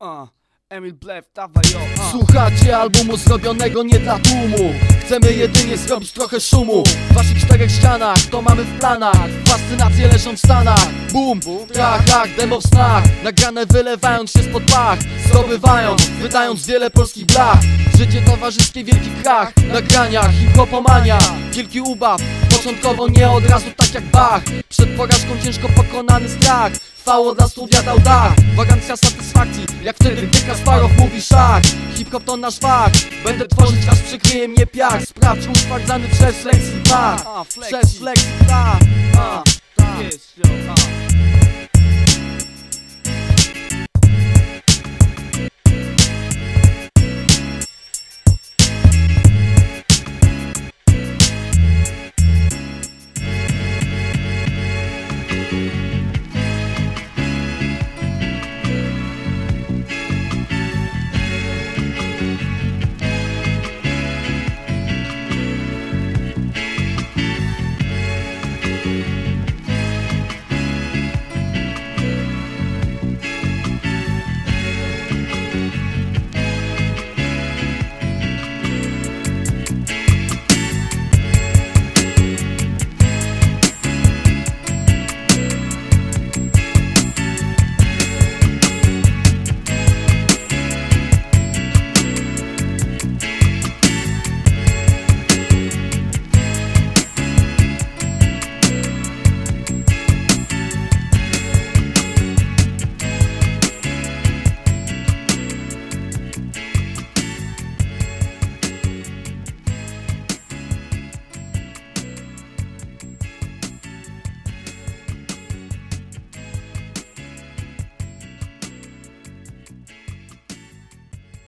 Uh, Emil Blef, dawaj yo. Uh. Słuchacie albumu zrobionego nie dla tłumu. Chcemy jedynie zrobić trochę szumu. W waszych czterech ścianach, to mamy w planach. Fascynacje leżą w stanach. Boom, trach, trach, demo w snach. Nagrane wylewając się spod pach. Zdobywając, wydając wiele polskich blach. Życie towarzyskie, wielki krach. Nagrania, hip-hopomania. Wielki ubaw, początkowo nie od razu tak jak Bach. Przed porażką ciężko pokonany strach Fało dla studia dał dach Wagancja satysfakcji, jak wtedy gdy Kasparow mówi szach Hip-hop to nasz fach Będę tworzyć aż przykryje mnie piach Sprawdź utwardzany przez A, flexi. Przez Flexi Bar Uh, yes, yo. Uh.